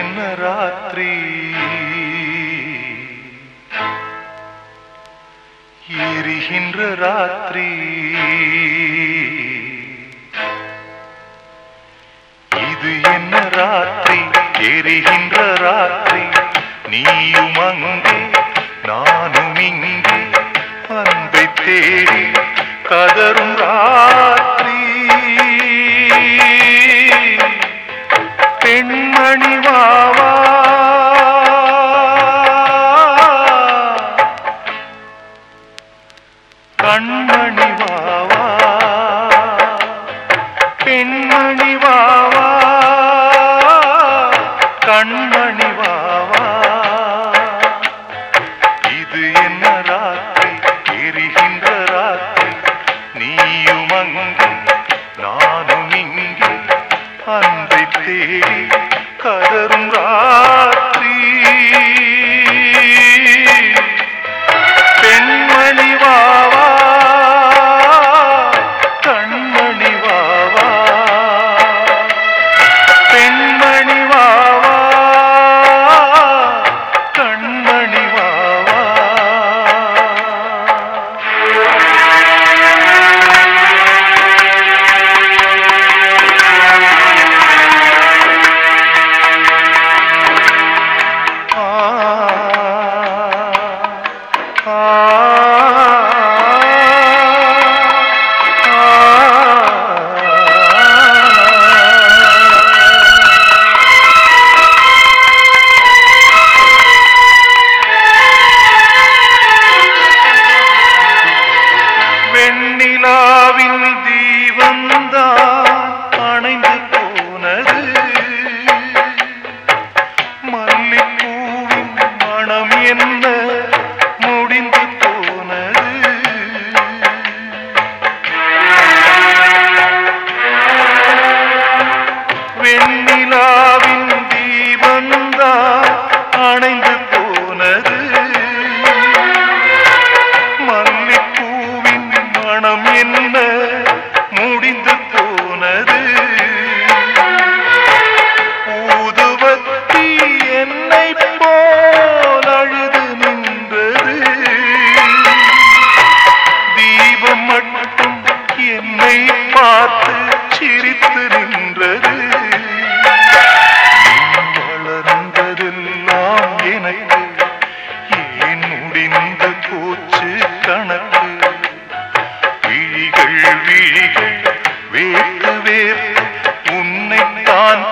என்ன ராத்திரி? எரிகின்ற ராத்திரி. இது என்ன ராத்திரி? எரிகின்ற ராத்திரி. நீயும் அங்கே நானும் இங்கே அன்பை தேடி கதரும் ராத்திரி. அங்கே நானும் இங்கே அன்பை தேடி கதரும் ரா நிலாவின் தீபந்தான் அணைந்து போனது. மல்லிப்பூவின் மனம் என்ன முடிந்து போனது. ஊதுவத்தி என்னை போல் அழுது நின்றது. தீபம் மட்டும் என்னை பார்த்து சிரித்து நின்றது. விழிகள் விழிகள் வேர்த்து வேறு உன்னை தான்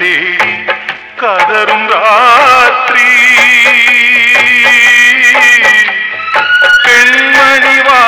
தேடி கதரும் ராத்திரி. பெண்மணிவா